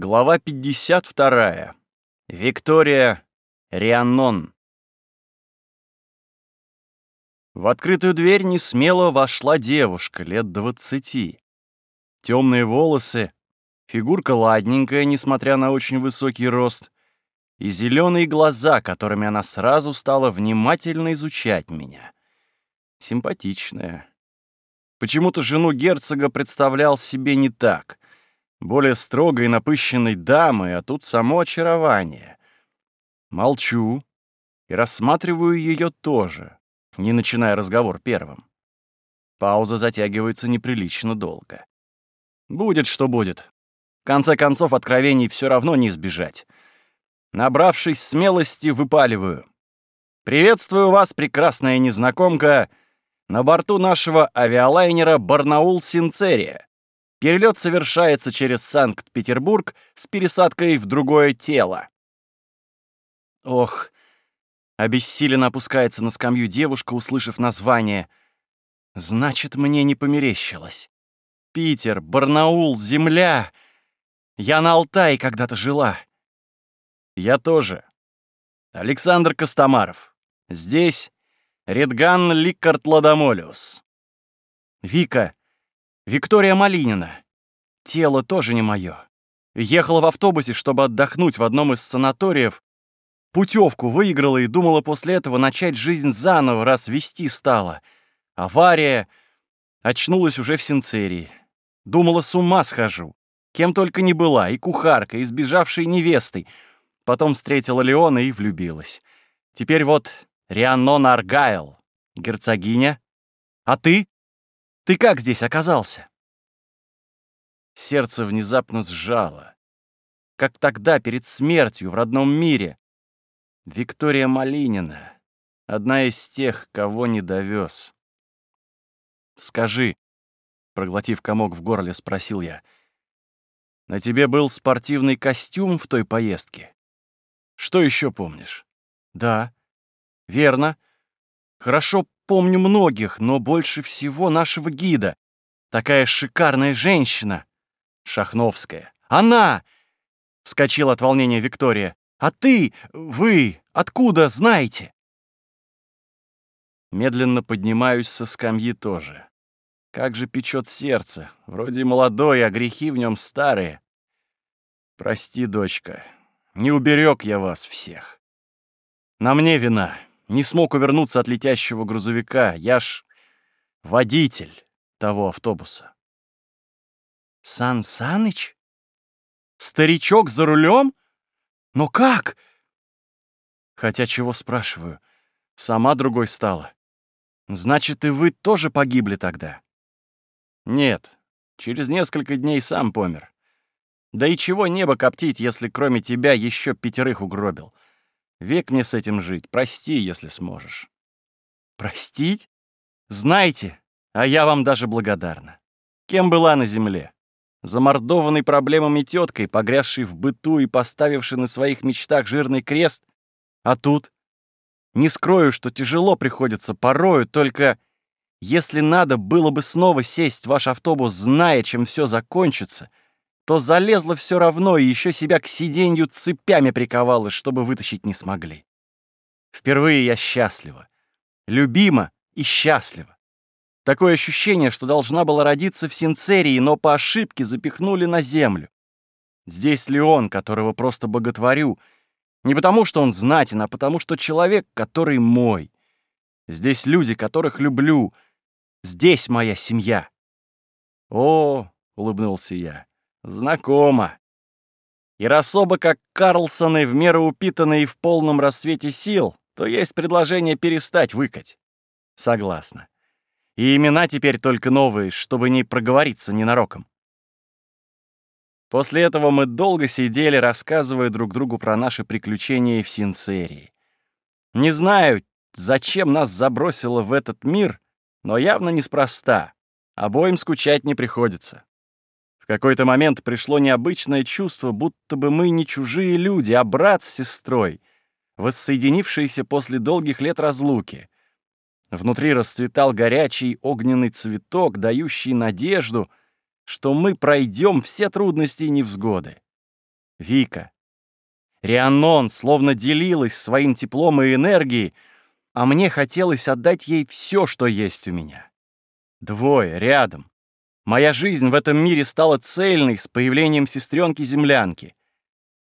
Глава 52. Виктория Рианнон. В открытую дверь не смело вошла девушка лет двадцати. Темные волосы, фигурка ладненькая, несмотря на очень высокий рост, и зеленые глаза, которыми она сразу стала внимательно изучать меня. Симпатичная. Почему-то жену герцога представлял себе не так — более строгой и напыщенной дамы, а тут само очарование. Молчу и рассматриваю ее тоже, не начиная разговор первым. Пауза затягивается неприлично долго. Будет, что будет. В конце концов, откровений все равно не избежать. Набравшись смелости, выпаливаю. «Приветствую вас, прекрасная незнакомка, на борту нашего авиалайнера «Барнаул-Синцерия». Перелет совершается через Санкт-Петербург с пересадкой в другое тело. Ох, обессиленно опускается на скамью девушка, услышав название. Значит, мне не померещилось. Питер, Барнаул, земля. Я на Алтае когда-то жила. Я тоже. Александр Костомаров. Здесь Редган Ликард Ладомолиус. Вика, Виктория Малинина. Тело тоже не мое. Ехала в автобусе, чтобы отдохнуть в одном из санаториев. Путевку выиграла и думала после этого начать жизнь заново, раз вести стала. Авария. Очнулась уже в Синцерии. Думала, с ума схожу. Кем только не была, и кухаркой, и сбежавшей невестой. Потом встретила Леона и влюбилась. Теперь вот Рианнон Аргайл, герцогиня. А ты? Ты как здесь оказался?» Сердце внезапно сжало. Как тогда, перед смертью, в родном мире. Виктория Малинина. Одна из тех, кого не довез. «Скажи», — проглотив комок в горле, спросил я, «на тебе был спортивный костюм в той поездке? Что еще помнишь?» «Да, верно. Хорошо помню многих, но больше всего нашего гида. Такая шикарная женщина. Шахновская. Она! Вскочила от волнения Виктория. А ты, вы, откуда знаете? Медленно поднимаюсь со скамьи тоже. Как же печет сердце. Вроде молодой, а грехи в нем старые. Прости, дочка, не уберег я вас всех. На мне вина. Не смог увернуться от летящего грузовика. Я ж водитель того автобуса. Сан Саныч? Старичок за рулем? Но как? Хотя чего спрашиваю? Сама другой стала. Значит, и вы тоже погибли тогда? Нет, через несколько дней сам помер. Да и чего небо коптить, если кроме тебя еще пятерых угробил? Век мне с этим жить. Прости, если сможешь». «Простить? Знаете, а я вам даже благодарна. Кем была на земле? Замордованной проблемами теткой, погрязшей в быту и поставившей на своих мечтах жирный крест? А тут? Не скрою, что тяжело приходится порою, только если надо было бы снова сесть в ваш автобус, зная, чем все закончится, то залезла все равно и еще себя к сиденью цепями приковала, чтобы вытащить не смогли. Впервые я счастлива. Любима и счастлива. Такое ощущение, что должна была родиться в Синцерии, но по ошибке запихнули на землю. Здесь Леон, которого просто боготворю. Не потому, что он знатен, а потому, что человек, который мой. Здесь люди, которых люблю. Здесь моя семья. О, улыбнулся я. Знакомо. И раз оба как Карлсоны в меру упитанные в полном рассвете сил, то есть предложение перестать выкать. Согласна. И имена теперь только новые, чтобы не проговориться ненароком. После этого мы долго сидели, рассказывая друг другу про наши приключения в Синцерии. Не знаю, зачем нас забросило в этот мир, но явно неспроста. Обоим скучать не приходится какой-то момент пришло необычное чувство, будто бы мы не чужие люди, а брат с сестрой, воссоединившиеся после долгих лет разлуки. Внутри расцветал горячий огненный цветок, дающий надежду, что мы пройдем все трудности и невзгоды. Вика. Рианнон словно делилась своим теплом и энергией, а мне хотелось отдать ей все, что есть у меня. Двое, рядом. Моя жизнь в этом мире стала цельной с появлением сестренки-землянки.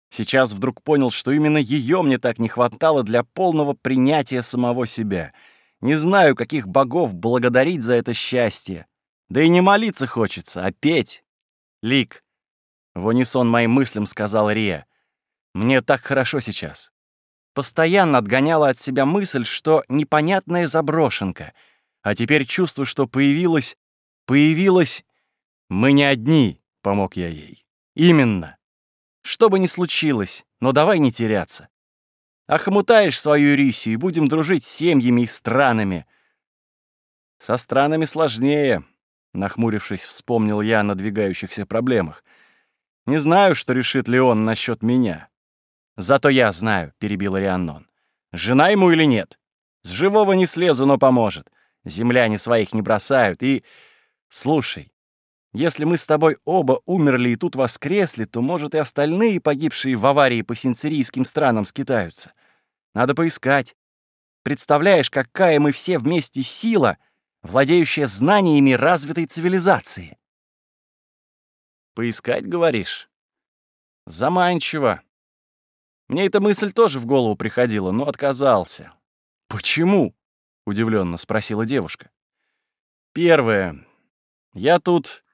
Сейчас вдруг понял, что именно ее мне так не хватало для полного принятия самого себя. Не знаю, каких богов благодарить за это счастье. Да и не молиться хочется, а петь. Лик. В унисон моим мыслям сказал Рия. Мне так хорошо сейчас. Постоянно отгоняла от себя мысль, что непонятная заброшенка. А теперь чувствую, что появилась... Появилась... Мы не одни, помог я ей. Именно. Что бы ни случилось, но давай не теряться. Охмутаешь свою Рисию и будем дружить с семьями и странами. Со странами сложнее, нахмурившись, вспомнил я о надвигающихся проблемах. Не знаю, что решит Леон насчет меня. Зато я знаю, перебил Рианнон. Жена ему или нет? С живого не слезу, но поможет. Земляне своих не бросают. И... Слушай, если мы с тобой оба умерли и тут воскресли, то, может, и остальные погибшие в аварии по синцерийским странам скитаются. Надо поискать. Представляешь, какая мы все вместе сила, владеющая знаниями развитой цивилизации. Поискать, говоришь? Заманчиво. Мне эта мысль тоже в голову приходила, но отказался. «Почему?» — удивленно спросила девушка. «Первое. Я тут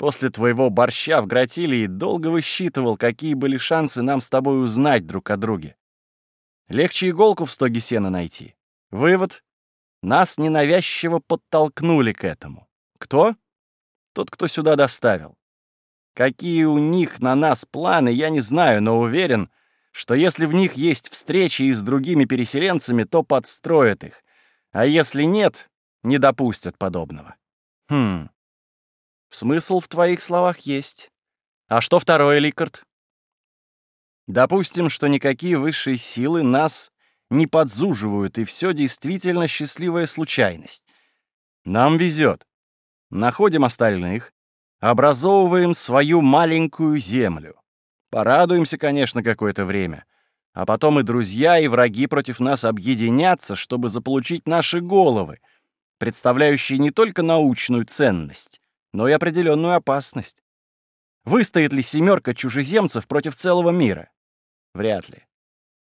После твоего борща в Гратилии долго высчитывал, какие были шансы нам с тобой узнать друг о друге. Легче иголку в стоге сена найти. Вывод — нас ненавязчиво подтолкнули к этому. Кто? Тот, кто сюда доставил. Какие у них на нас планы, я не знаю, но уверен, что если в них есть встречи и с другими переселенцами, то подстроят их. А если нет, не допустят подобного. Хм. Смысл в твоих словах есть. А что второе, Ликард? Допустим, что никакие высшие силы нас не подзуживают, и все действительно счастливая случайность. Нам везет. Находим остальных, образовываем свою маленькую землю. Порадуемся, конечно, какое-то время. А потом и друзья, и враги против нас объединятся, чтобы заполучить наши головы, представляющие не только научную ценность, но и определенную опасность. Выстоит ли семерка чужеземцев против целого мира? Вряд ли.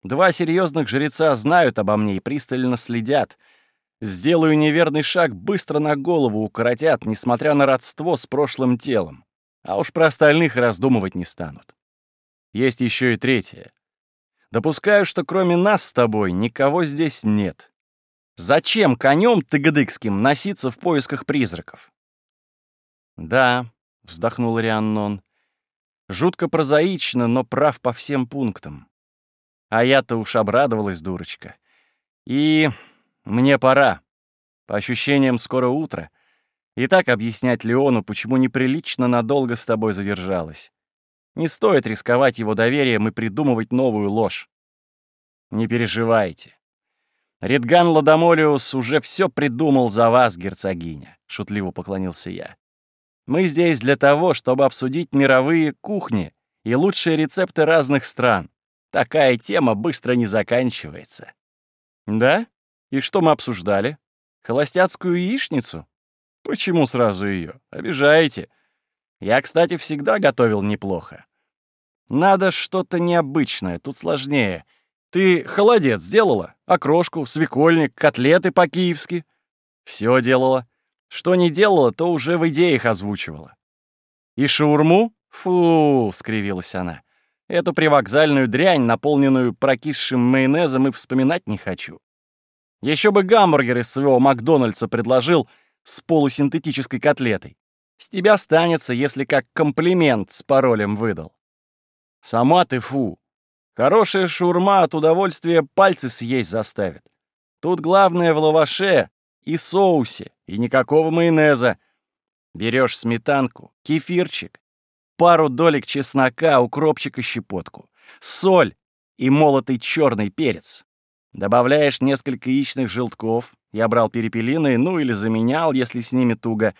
Два серьезных жреца знают обо мне и пристально следят. Сделаю неверный шаг, быстро на голову укоротят, несмотря на родство с прошлым телом. А уж про остальных раздумывать не станут. Есть еще и третье. Допускаю, что кроме нас с тобой никого здесь нет. Зачем конем тыгдыкским носиться в поисках призраков? «Да», — вздохнул Рианнон. «Жутко прозаично, но прав по всем пунктам. А я-то уж обрадовалась, дурочка. И мне пора. По ощущениям, скоро утро. И так объяснять Леону, почему неприлично надолго с тобой задержалась. Не стоит рисковать его доверием и придумывать новую ложь. Не переживайте. Редган Ладомолиус уже все придумал за вас, герцогиня», — шутливо поклонился я. Мы здесь для того, чтобы обсудить мировые кухни и лучшие рецепты разных стран. Такая тема быстро не заканчивается. Да? И что мы обсуждали? Холостяцкую яичницу? Почему сразу ее? Обижаете. Я, кстати, всегда готовил неплохо. Надо что-то необычное, тут сложнее. Ты холодец сделала? Окрошку, свекольник, котлеты по-киевски? Все делала. Что не делала, то уже в идеях озвучивала. «И шаурму? Фу!» — скривилась она. «Эту привокзальную дрянь, наполненную прокисшим майонезом, и вспоминать не хочу. Еще бы гамбургер из своего Макдональдса предложил с полусинтетической котлетой. С тебя останется, если как комплимент с паролем выдал. Сама ты фу. Хорошая шаурма от удовольствия пальцы съесть заставит. Тут главное в лаваше и соусе, и никакого майонеза. Берешь сметанку, кефирчик, пару долек чеснока, укропчик и щепотку, соль и молотый черный перец. Добавляешь несколько яичных желтков, я брал перепелиные, ну или заменял, если с ними туго,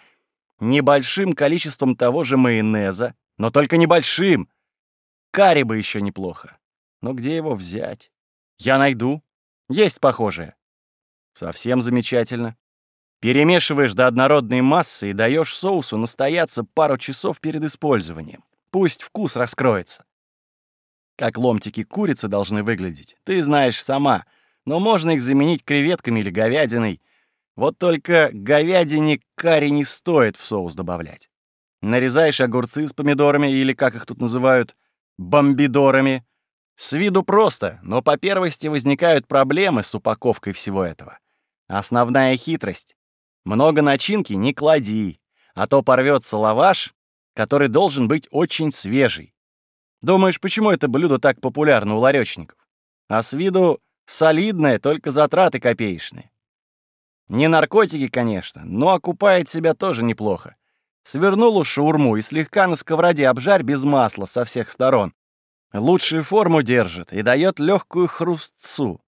небольшим количеством того же майонеза, но только небольшим. карри бы еще неплохо. Но где его взять? Я найду. Есть похожее. Совсем замечательно. Перемешиваешь до однородной массы и даешь соусу настояться пару часов перед использованием. Пусть вкус раскроется. Как ломтики курицы должны выглядеть, ты знаешь сама, но можно их заменить креветками или говядиной. Вот только говядине карри не стоит в соус добавлять. Нарезаешь огурцы с помидорами или, как их тут называют, бомбидорами. С виду просто, но по первости возникают проблемы с упаковкой всего этого. Основная хитрость — много начинки не клади, а то порвется лаваш, который должен быть очень свежий. Думаешь, почему это блюдо так популярно у ларёчников? А с виду солидное, только затраты копеечные. Не наркотики, конечно, но окупает себя тоже неплохо. Свернул шаурму и слегка на сковороде обжарь без масла со всех сторон. Лучшую форму держит и дает легкую хрустцу.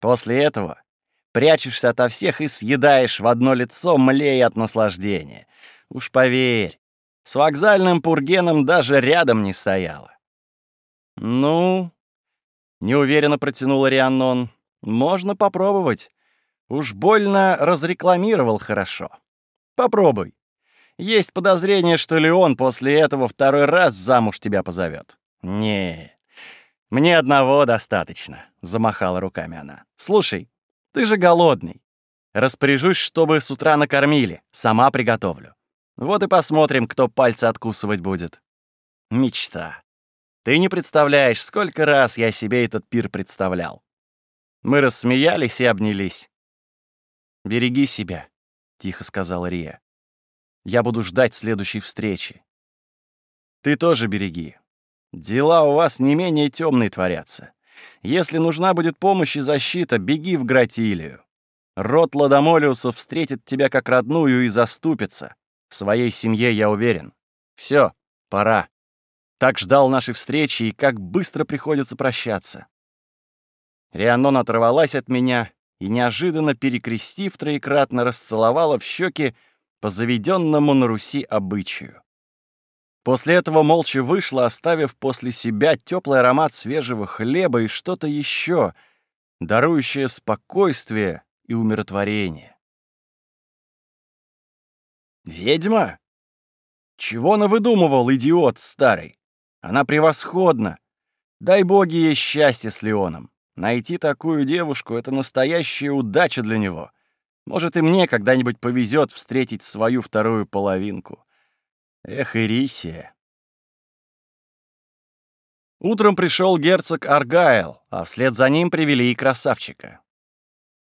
После этого прячешься ото всех и съедаешь в одно лицо, млея от наслаждения. Уж поверь, с вокзальным пургеном даже рядом не стояла. «Ну?» — неуверенно протянул Рианнон. «Можно попробовать. Уж больно разрекламировал хорошо. Попробуй. Есть подозрение, что Леон после этого второй раз замуж тебя позовет. Не, мне одного достаточно, замахала руками она. Слушай, ты же голодный. Распоряжусь, чтобы с утра накормили, сама приготовлю. Вот и посмотрим, кто пальцы откусывать будет. Мечта. Ты не представляешь, сколько раз я себе этот пир представлял. Мы рассмеялись и обнялись. «Береги себя», — тихо сказала Рия. Я буду ждать следующей встречи. Ты тоже береги. Дела у вас не менее темные творятся. Если нужна будет помощь и защита, беги в Гратилию. Род Ладомолиусов встретит тебя как родную и заступится. В своей семье я уверен. Все, пора. Так ждал нашей встречи, и как быстро приходится прощаться. Рианон оторвалась от меня и, неожиданно перекрестив, троекратно расцеловала в щеки по заведенному на Руси обычаю. После этого молча вышла, оставив после себя теплый аромат свежего хлеба и что-то еще, дарующее спокойствие и умиротворение. «Ведьма? Чего она выдумывал, идиот старый? Она превосходна. Дай боги ей счастье с Леоном. Найти такую девушку — это настоящая удача для него. Может, и мне когда-нибудь повезет встретить свою вторую половинку. Эх, Ирисия. Утром пришел герцог Аргайл, а вслед за ним привели и красавчика.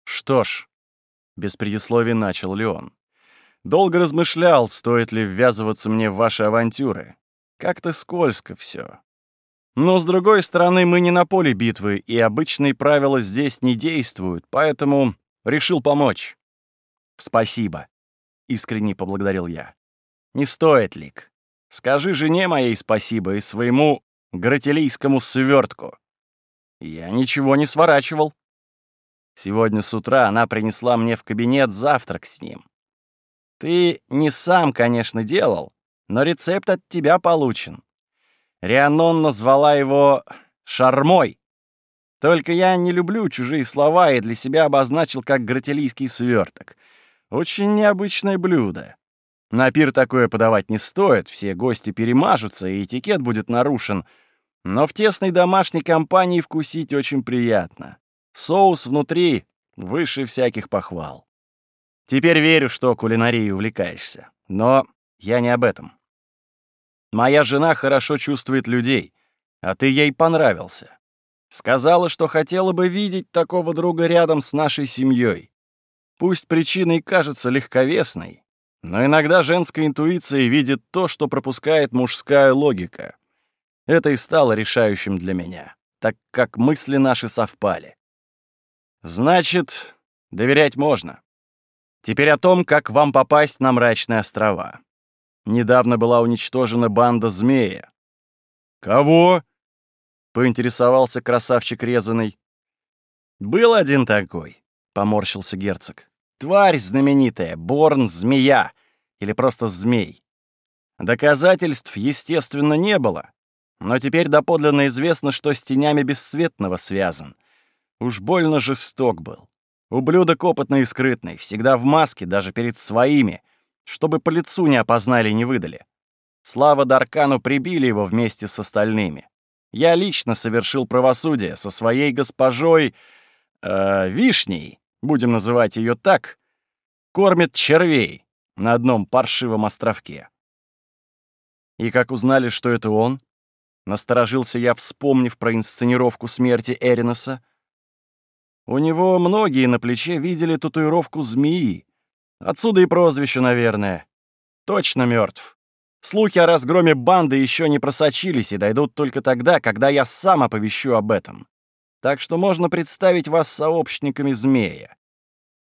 «Что ж», — без предисловий начал Леон, — «долго размышлял, стоит ли ввязываться мне в ваши авантюры. Как-то скользко все. Но, с другой стороны, мы не на поле битвы, и обычные правила здесь не действуют, поэтому решил помочь. «Спасибо», — искренне поблагодарил я. «Не стоит, Лик. Скажи жене моей спасибо и своему гратилийскому свертку. Я ничего не сворачивал. Сегодня с утра она принесла мне в кабинет завтрак с ним. Ты не сам, конечно, делал, но рецепт от тебя получен. Рианон назвала его «шармой». Только я не люблю чужие слова и для себя обозначил как гратилийский сверток. Очень необычное блюдо. На пир такое подавать не стоит, все гости перемажутся, и этикет будет нарушен. Но в тесной домашней компании вкусить очень приятно. Соус внутри выше всяких похвал. Теперь верю, что кулинарией увлекаешься. Но я не об этом. Моя жена хорошо чувствует людей, а ты ей понравился. Сказала, что хотела бы видеть такого друга рядом с нашей семьей. Пусть причиной кажется легковесной, но иногда женская интуиция видит то, что пропускает мужская логика. Это и стало решающим для меня, так как мысли наши совпали. Значит, доверять можно. Теперь о том, как вам попасть на мрачные острова. Недавно была уничтожена банда змея. «Кого?» — поинтересовался красавчик резаный. «Был один такой», — поморщился герцог. Тварь знаменитая, Борн-змея, или просто змей. Доказательств, естественно, не было. Но теперь доподлинно известно, что с тенями бесцветного связан. Уж больно жесток был. Ублюдок опытный и скрытный, всегда в маске, даже перед своими, чтобы по лицу не опознали и не выдали. Слава Даркану прибили его вместе с остальными. Я лично совершил правосудие со своей госпожой... Э, Вишней, будем называть ее так, кормит червей на одном паршивом островке. И как узнали, что это он? Насторожился я, вспомнив про инсценировку смерти Эриноса. У него многие на плече видели татуировку змеи. Отсюда и прозвище, наверное. Точно мертв. Слухи о разгроме банды еще не просочились и дойдут только тогда, когда я сам оповещу об этом. Так что можно представить вас сообщниками змея.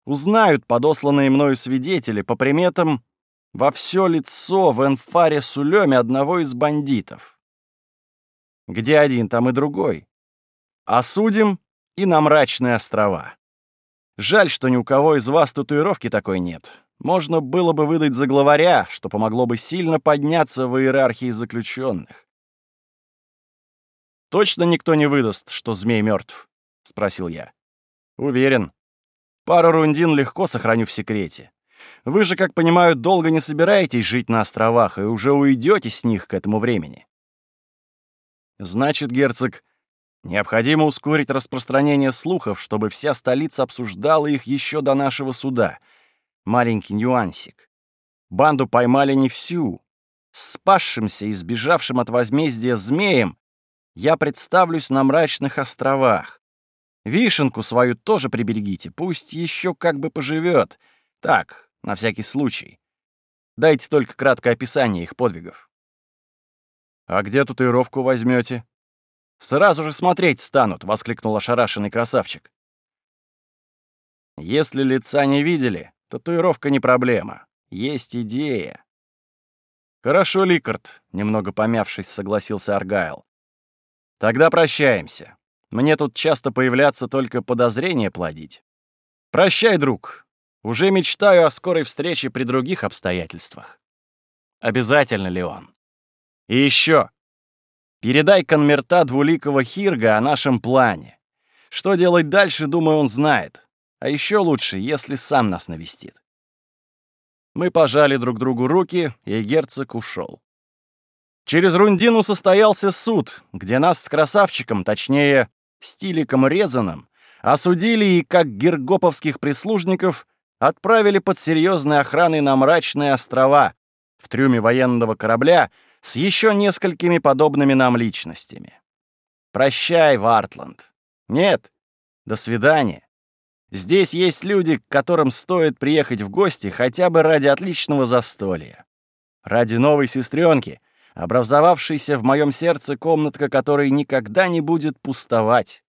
Узнают подосланные мною свидетели по приметам во все лицо в энфаре Сулеме одного из бандитов. Где один, там и другой. Осудим и на мрачные острова. Жаль, что ни у кого из вас татуировки такой нет. Можно было бы выдать за главаря, что помогло бы сильно подняться в иерархии заключенных. «Точно никто не выдаст, что змей мертв? спросил я. «Уверен. Пару рундин легко сохраню в секрете. Вы же, как понимаю, долго не собираетесь жить на островах и уже уйдете с них к этому времени». «Значит, герцог, необходимо ускорить распространение слухов, чтобы вся столица обсуждала их еще до нашего суда», маленький нюансик. Банду поймали не всю. Спасшимся и сбежавшим от возмездия змеем я представлюсь на мрачных островах. Вишенку свою тоже приберегите, пусть еще как бы поживет. Так, на всякий случай. Дайте только краткое описание их подвигов. «А где татуировку возьмете? «Сразу же смотреть станут!» — воскликнул ошарашенный красавчик. «Если лица не видели, Татуировка не проблема. Есть идея. Хорошо, Ликард, немного помявшись, согласился Аргайл. Тогда прощаемся. Мне тут часто появляться только подозрения плодить. Прощай, друг. Уже мечтаю о скорой встрече при других обстоятельствах. Обязательно, Леон. И еще. Передай конмерта двуликого Хирга о нашем плане. Что делать дальше, думаю, он знает. А еще лучше, если сам нас навестит. Мы пожали друг другу руки, и герцог ушел. Через Рундину состоялся суд, где нас с красавчиком, точнее, стиликом резаным, осудили и, как гергоповских прислужников, отправили под серьезной охраной на мрачные острова в трюме военного корабля с еще несколькими подобными нам личностями. Прощай, Вартланд. Нет, до свидания. Здесь есть люди, к которым стоит приехать в гости хотя бы ради отличного застолья. Ради новой сестренки, образовавшейся в моем сердце комнатка, которой никогда не будет пустовать.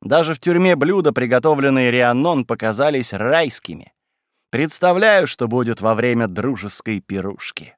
Даже в тюрьме блюда, приготовленные Рианнон, показались райскими. Представляю, что будет во время дружеской пирушки.